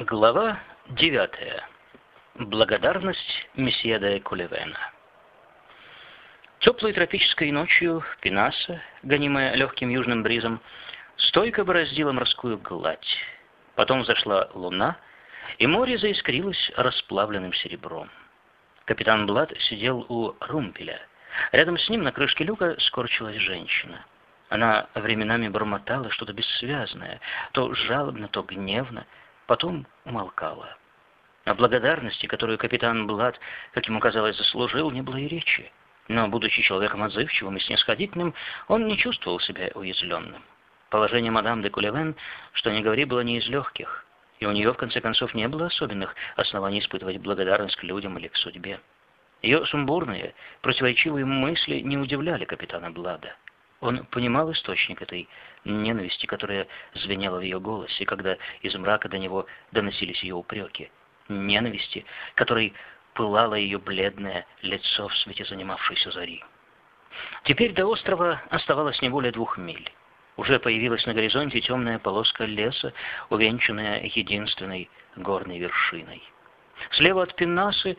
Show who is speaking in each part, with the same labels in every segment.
Speaker 1: Глава 9. Благодарность месье де Кулевена. Теплой тропической ночью Пинаса, гонимая легким южным бризом, стойко бороздила морскую гладь. Потом взошла луна, и море заискрилось расплавленным серебром. Капитан Блад сидел у румпеля. Рядом с ним на крышке люка скорчилась женщина. Она временами бормотала что-то бессвязное, то жалобно, то гневно, потом умолкала. О благодарности, которую капитан Блад, как ему казалось, заслужил, не было и речи. Но, будучи человеком отзывчивым и снисходительным, он не чувствовал себя уязвленным. Положение мадам де Кулевен, что ни говори, было не из легких, и у нее, в конце концов, не было особенных оснований испытывать благодарность к людям или к судьбе. Ее сумбурные, противоречивые мысли не удивляли капитана Блада. Он понимал источник этой ненависти, которая звенела в ее голосе, когда из мрака до него доносились ее упреки. Ненависти, которой пылало ее бледное лицо в свете занимавшейся зари. Теперь до острова оставалось не более двух миль. Уже появилась на горизонте темная полоска леса, увенчанная единственной горной вершиной. Слева от Пеннасы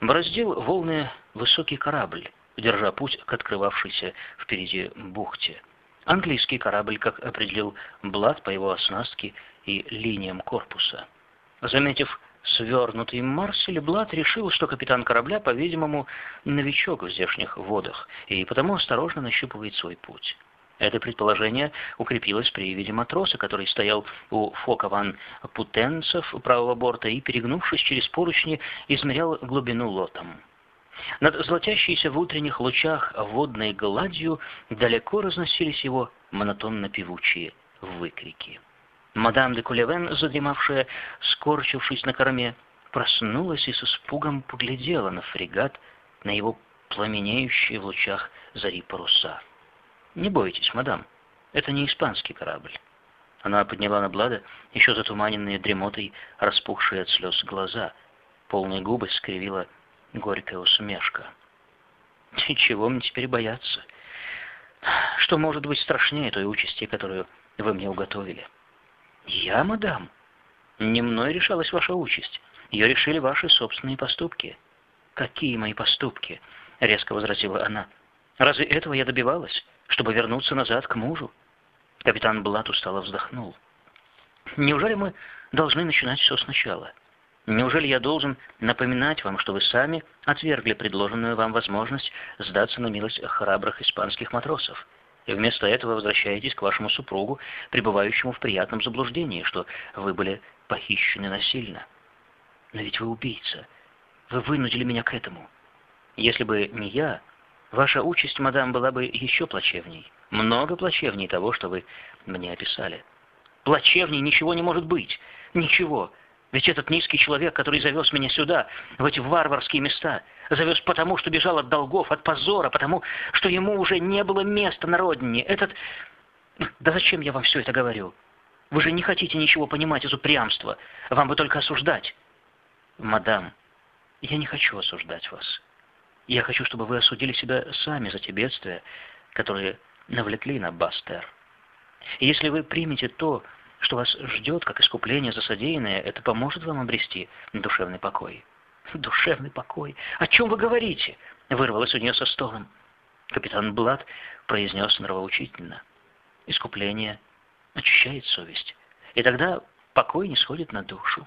Speaker 1: бороздил волны высокий корабль, держа путь к открывавшейся впереди бухте. Английский корабль, как определил Блад по его оснастке и линиям корпуса. Заметив свернутый Марсель, Блад решил, что капитан корабля, по-видимому, новичок в здешних водах, и потому осторожно нащупывает свой путь. Это предположение укрепилось при виде матроса, который стоял у фока ван Путенцев правого борта и, перегнувшись через поручни, измерял глубину лотом. Над золотящейся в утренних лучах водной гладью далеко разносились его монотонно-певучие выкрики. Мадам де Кулевен, задремавшая, скорчившись на корме, проснулась и с испугом поглядела на фрегат, на его пламенеющие в лучах зари паруса. «Не бойтесь, мадам, это не испанский корабль». Она подняла на Блада еще затуманенные дремотой, распухшие от слез глаза. Полные губы скривила горькая усмешка. И чего мне теперь бояться? Что может быть страшнее той участи, которую вы мне уготовили? Я, мадам? Не мной решалась ваша участь. Ее решили ваши собственные поступки. Какие мои поступки? Резко возразила она. Разве этого я добивалась, чтобы вернуться назад к мужу? Капитан Блат устало вздохнул. Неужели мы должны начинать все сначала? Неужели я должен напоминать вам, что вы сами отвергли предложенную вам возможность сдаться на милость храбрых испанских матросов, и вместо этого возвращаетесь к вашему супругу, пребывающему в приятном заблуждении, что вы были похищены насильно? Но ведь вы убийца. Вы вынудили меня к этому. Если бы не я, ваша участь, мадам, была бы еще плачевней. Много плачевней того, что вы мне описали. Плачевней ничего не может быть. Ничего. Ведь этот низкий человек, который завез меня сюда, в эти варварские места, завез потому, что бежал от долгов, от позора, потому, что ему уже не было места на родине. Этот... Да зачем я вам все это говорю? Вы же не хотите ничего понимать из упрямства. Вам бы только осуждать. Мадам, я не хочу осуждать вас. Я хочу, чтобы вы осудили себя сами за те бедствия, которые навлекли на Бастер. Если вы примете то, что вас ждет, как искупление за содеянное, это поможет вам обрести душевный покой. Душевный покой? О чем вы говорите? Вырвалось у нее со столом. Капитан Блад произнес нравоучительно. Искупление очищает совесть, и тогда покой не сходит на душу.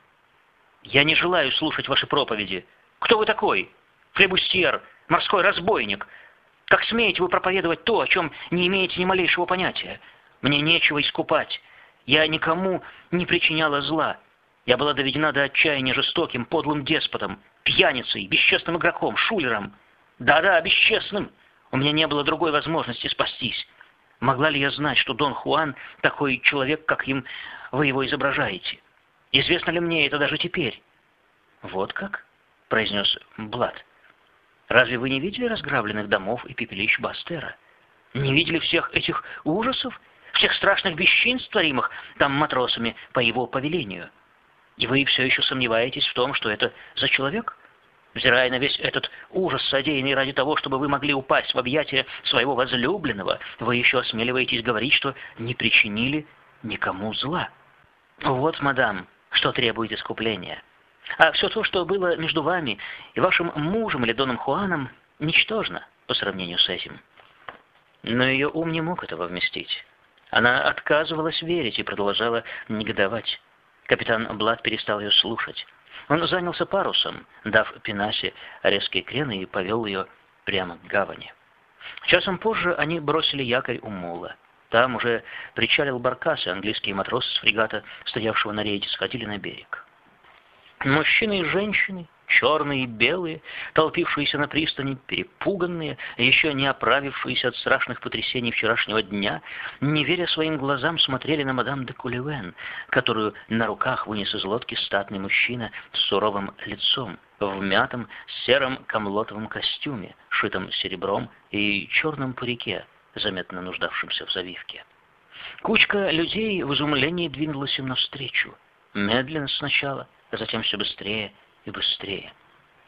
Speaker 1: Я не желаю слушать ваши проповеди. Кто вы такой? Флебустьер, морской разбойник. Как смеете вы проповедовать то, о чем не имеете ни малейшего понятия? Мне нечего искупать. Я никому не причиняла зла. Я была доведена до отчаяния жестоким, подлым деспотом, пьяницей, бесчестным игроком, шулером. Да-да, бесчестным. У меня не было другой возможности спастись. Могла ли я знать, что Дон Хуан такой человек, как им вы его изображаете? Известно ли мне это даже теперь? Вот как? произнес Блад. Разве вы не видели разграбленных домов и пепелищ Бастера? Не видели всех этих ужасов всех страшных бесчинств, творимых там матросами по его повелению. И вы все еще сомневаетесь в том, что это за человек? Взирая на весь этот ужас, содеянный ради того, чтобы вы могли упасть в объятия своего возлюбленного, вы еще осмеливаетесь говорить, что не причинили никому зла. Вот, мадам, что требует искупления. А все то, что было между вами и вашим мужем или Доном Хуаном, ничтожно по сравнению с этим. Но ее ум не мог этого вместить. Она отказывалась верить и продолжала негодовать. Капитан Блад перестал ее слушать. Он занялся парусом, дав Пенасе резкие крены и повел ее прямо к гавани. Часом позже они бросили якорь у мола. Там уже причалил баркас, и английские матросы с фрегата, стоявшего на рейде, сходили на берег. Мужчины и женщины, черные и белые, толпившиеся на пристани, перепуганные, еще не оправившиеся от страшных потрясений вчерашнего дня, не веря своим глазам, смотрели на мадам де Кулевен, которую на руках вынес из лодки статный мужчина с суровым лицом, в мятом сером камлотовом костюме, шитом серебром и черном парике, заметно нуждавшемся в завивке. Кучка людей в изумлении двинулась им навстречу, медленно сначала — затем все быстрее и быстрее.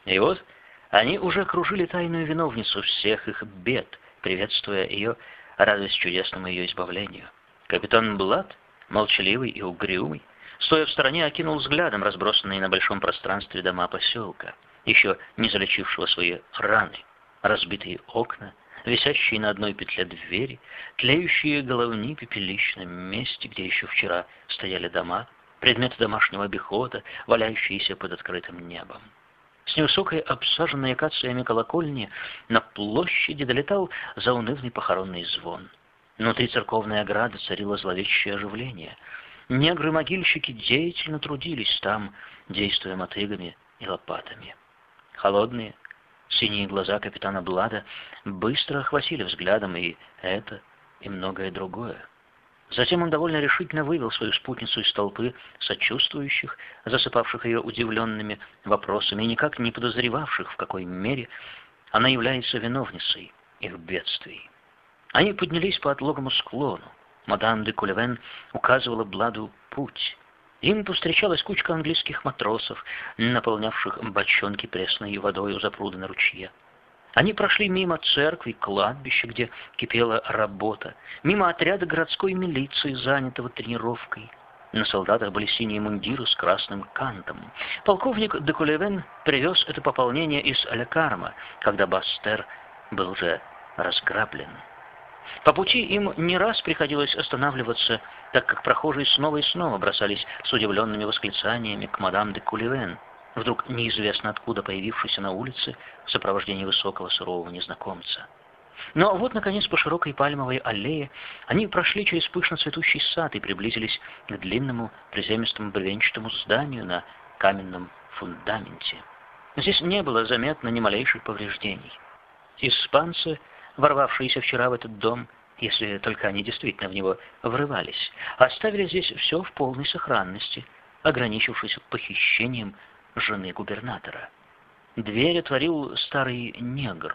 Speaker 1: И вот они уже окружили тайную виновницу всех их бед, приветствуя ее, радуясь чудесному ее избавлению. Капитан Блад, молчаливый и угрюмый, стоя в стороне, окинул взглядом разбросанные на большом пространстве дома поселка, еще не залечившего свои раны, разбитые окна, висящие на одной петле двери, тлеющие головни пепелищном месте, где еще вчера стояли дома, предметы домашнего обихода, валяющиеся под открытым небом. С невысокой, обсаженной акациями колокольни, на площади долетал заунывный похоронный звон. Внутри церковной ограды царило зловещее оживление. Негры-могильщики деятельно трудились там, действуя мотыгами и лопатами. Холодные, синие глаза капитана Блада быстро охватили взглядом и это, и многое другое. Затем он довольно решительно вывел свою спутницу из толпы сочувствующих, засыпавших ее удивленными вопросами и никак не подозревавших, в какой мере она является виновницей их бедствий. Они поднялись по отлогому склону. Мадам де Кулевен указывала Бладу путь. Им повстречалась кучка английских матросов, наполнявших бочонки пресной водой у запруда на ручье. Они прошли мимо церкви, кладбища, где кипела работа, мимо отряда городской милиции, занятого тренировкой. На солдатах были синие мундиры с красным кантом. Полковник Декулевен привез это пополнение из Алекарма, когда Бастер был уже разграблен. По пути им не раз приходилось останавливаться, так как прохожие снова и снова бросались с удивленными восклицаниями к мадам де Кулевен вдруг неизвестно откуда появившийся на улице в сопровождении высокого сурового незнакомца. Но вот, наконец, по широкой пальмовой аллее они прошли через пышно цветущий сад и приблизились к длинному приземистому бревенчатому зданию на каменном фундаменте. Здесь не было заметно ни малейших повреждений. Испанцы, ворвавшиеся вчера в этот дом, если только они действительно в него врывались, оставили здесь все в полной сохранности, ограничившись похищением жены губернатора. Дверь отворил старый негр.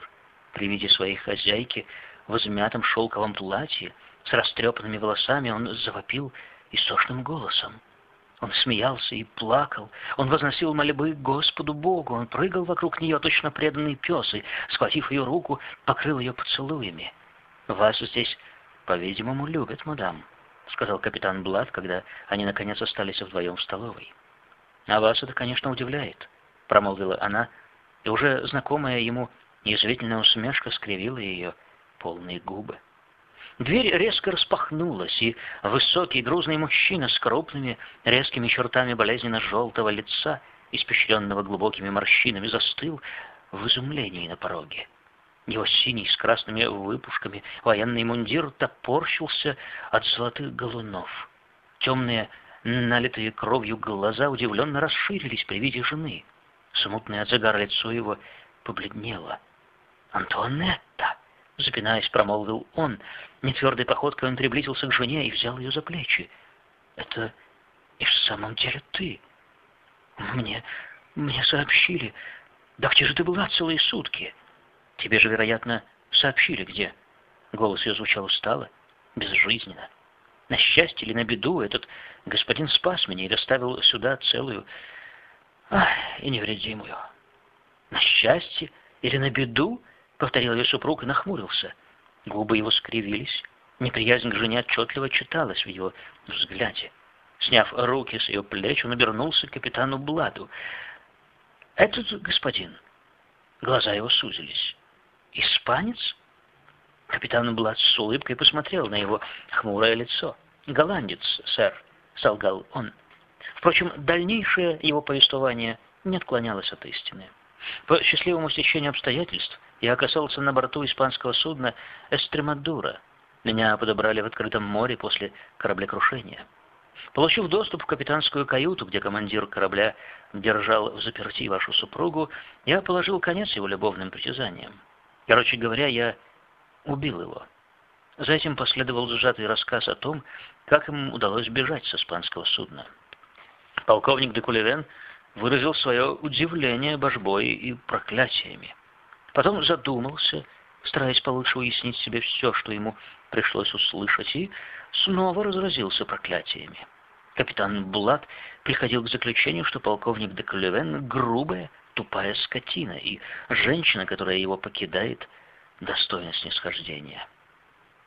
Speaker 1: При виде своей хозяйки в измятом шелковом платье с растрепанными волосами он завопил истошным голосом. Он смеялся и плакал, он возносил мольбы Господу Богу, он прыгал вокруг нее, точно преданный пес, и, схватив ее руку, покрыл ее поцелуями. «Вас здесь, по-видимому, любят, мадам», — сказал капитан Блад, когда они, наконец, остались вдвоем в столовой. «А вас это, конечно, удивляет», — промолвила она, и уже знакомая ему язвительная усмешка скривила ее полные губы. Дверь резко распахнулась, и высокий грузный мужчина с крупными резкими чертами болезненно-желтого лица, испещренного глубокими морщинами, застыл в изумлении на пороге. Его синий с красными выпушками военный мундир топорщился от золотых галунов. Темные Налитые кровью глаза удивленно расширились при виде жены. Смутное от загара лицо его побледнело. «Антуанетта!» — запинаясь, промолвил он. Нетвердой походкой он приблизился к жене и взял ее за плечи. «Это и в самом деле ты? Мне... мне сообщили. Да где же ты была целые сутки? Тебе же, вероятно, сообщили где?» Голос ее звучал устало, безжизненно. На счастье или на беду этот господин спас меня и доставил сюда целую ах, и невредимую. На счастье или на беду? Повторил ее супруг и нахмурился. Губы его скривились. Неприязнь к жене отчетливо читалась в его взгляде. Сняв руки с ее плеч, он обернулся к капитану Бладу. «Этот господин...» Глаза его сузились. «Испанец?» Капитан Блад с улыбкой посмотрел на его хмурое лицо. «Голландец, сэр», — солгал он. Впрочем, дальнейшее его повествование не отклонялось от истины. По счастливому стечению обстоятельств я оказался на борту испанского судна «Эстремадура». Меня подобрали в открытом море после кораблекрушения. Получив доступ в капитанскую каюту, где командир корабля держал в заперти вашу супругу, я положил конец его любовным притязаниям. Короче говоря, я убил его. За этим последовал сжатый рассказ о том, как ему удалось бежать с испанского судна. Полковник де Кулевен выразил свое удивление божбой и проклятиями. Потом задумался, стараясь получше уяснить себе все, что ему пришлось услышать, и снова разразился проклятиями. Капитан Блад приходил к заключению, что полковник де Кулевен грубая, тупая скотина, и женщина, которая его покидает, достойна снисхождения.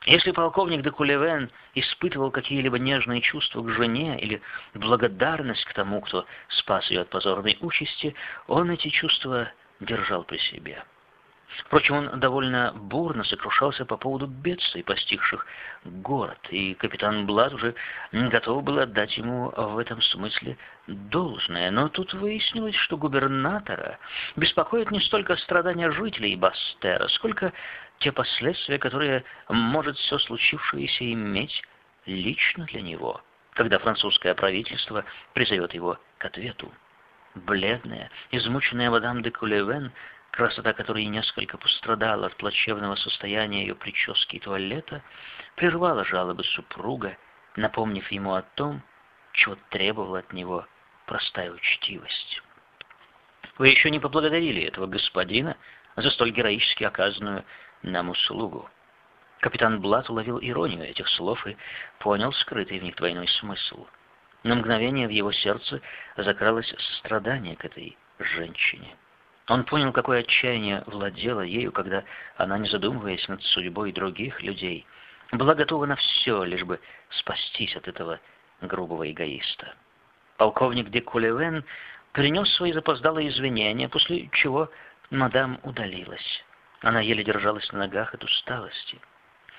Speaker 1: Если полковник де Кулевен испытывал какие-либо нежные чувства к жене или благодарность к тому, кто спас ее от позорной участи, он эти чувства держал при себе. Впрочем, он довольно бурно сокрушался по поводу бедствий, постигших город, и капитан Блад уже готов был отдать ему в этом смысле должное. Но тут выяснилось, что губернатора беспокоит не столько страдания жителей Бастера, сколько те последствия, которые может все случившееся иметь лично для него, когда французское правительство призовет его к ответу. Бледная, измученная мадам де Кулевен красота которой несколько пострадала от плачевного состояния ее прически и туалета, прервала жалобы супруга, напомнив ему о том, чего требовала от него простая учтивость. «Вы еще не поблагодарили этого господина за столь героически оказанную нам услугу». Капитан Блат уловил иронию этих слов и понял скрытый в них двойной смысл. На мгновение в его сердце закралось сострадание к этой женщине. Он понял, какое отчаяние владело ею, когда она, не задумываясь над судьбой других людей, была готова на все, лишь бы спастись от этого грубого эгоиста. Полковник де Кулевен принес свои запоздалые извинения, после чего мадам удалилась. Она еле держалась на ногах от усталости.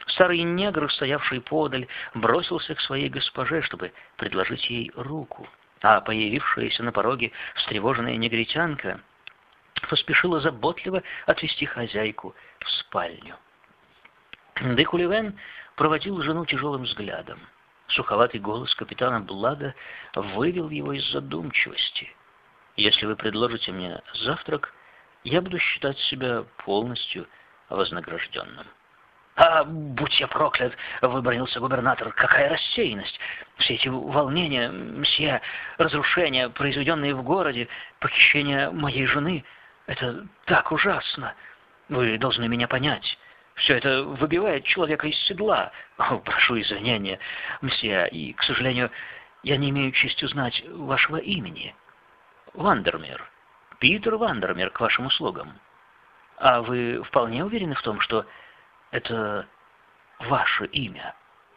Speaker 1: Старый негр, стоявший подаль, бросился к своей госпоже, чтобы предложить ей руку, а появившаяся на пороге встревоженная негритянка — поспешила заботливо отвести хозяйку в спальню. Декуливен проводил жену тяжелым взглядом. Суховатый голос капитана Блада вывел его из задумчивости. «Если вы предложите мне завтрак, я буду считать себя полностью вознагражденным». «А, будь я проклят!» — выбронился губернатор. «Какая рассеянность! Все эти волнения, мсье, разрушения, произведенные в городе, похищение моей жены — это так ужасно. Вы должны меня понять. Все это выбивает человека из седла. О, прошу извинения, мсье, и, к сожалению, я не имею чести узнать вашего имени. Вандермир. Питер Вандермир к вашим услугам. А вы вполне уверены в том, что это ваше имя?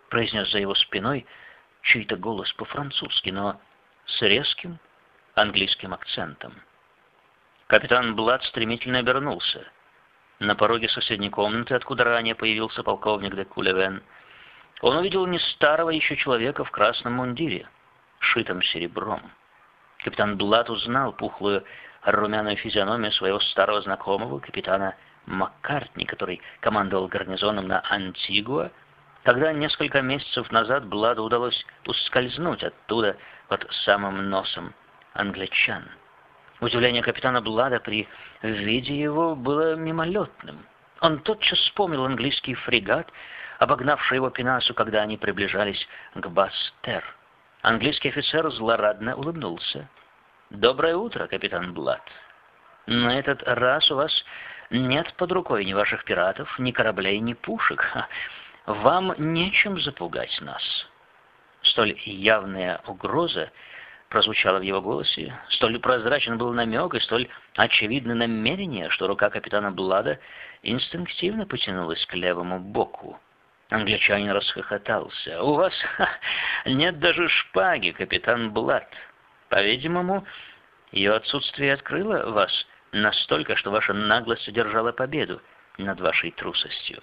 Speaker 1: Произнес за его спиной чей-то голос по-французски, но с резким английским акцентом. Капитан Блад стремительно обернулся. На пороге соседней комнаты, откуда ранее появился полковник де Кулевен, он увидел не старого еще человека в красном мундире, шитом серебром. Капитан Блад узнал пухлую румяную физиономию своего старого знакомого, капитана Маккартни, который командовал гарнизоном на Антигуа, когда несколько месяцев назад Бладу удалось ускользнуть оттуда под самым носом англичан. Удивление капитана Блада при виде его было мимолетным. Он тотчас вспомнил английский фрегат, обогнавший его Пенасу, когда они приближались к Бастер. Английский офицер злорадно улыбнулся. «Доброе утро, капитан Блад. На этот раз у вас нет под рукой ни ваших пиратов, ни кораблей, ни пушек. Вам нечем запугать нас». Столь явная угроза прозвучало в его голосе. Столь прозрачен был намек и столь очевидно намерение, что рука капитана Блада инстинктивно потянулась к левому боку. Англичанин расхохотался. «У вас ха, нет даже шпаги, капитан Блад. По-видимому, ее отсутствие открыло вас настолько, что ваша наглость одержала победу над вашей трусостью».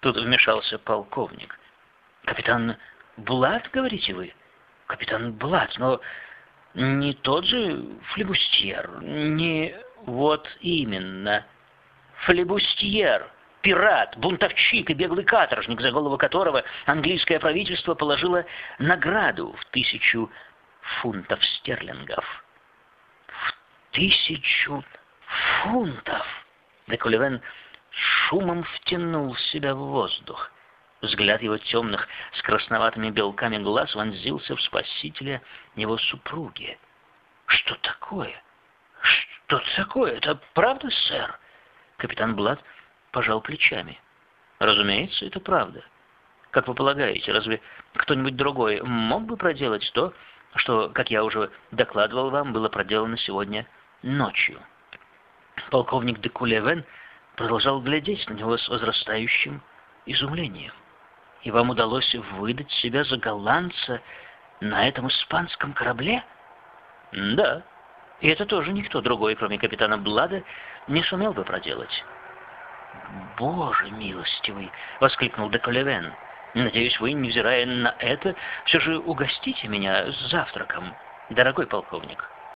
Speaker 1: Тут вмешался полковник. «Капитан Блад, говорите вы?» «Капитан Блад, но не тот же флебустьер, не... Вот именно, флебустьер» пират, бунтовщик и беглый каторжник, за голову которого английское правительство положило награду в тысячу фунтов стерлингов. В тысячу фунтов! Декулевен шумом втянул себя в воздух. Взгляд его темных с красноватыми белками глаз вонзился в спасителя его супруги. «Что такое? Что такое? Это правда, сэр?» Капитан Блад пожал плечами. Разумеется, это правда. Как вы полагаете, разве кто-нибудь другой мог бы проделать то, что, как я уже докладывал вам, было проделано сегодня ночью? Полковник де Кулевен продолжал глядеть на него с возрастающим изумлением. И вам удалось выдать себя за голландца на этом испанском корабле? Да. И это тоже никто другой, кроме капитана Блада, не сумел бы проделать. «Боже милостивый!» — воскликнул Деколевен. «Надеюсь, вы, невзирая на это, все же угостите меня завтраком, дорогой полковник».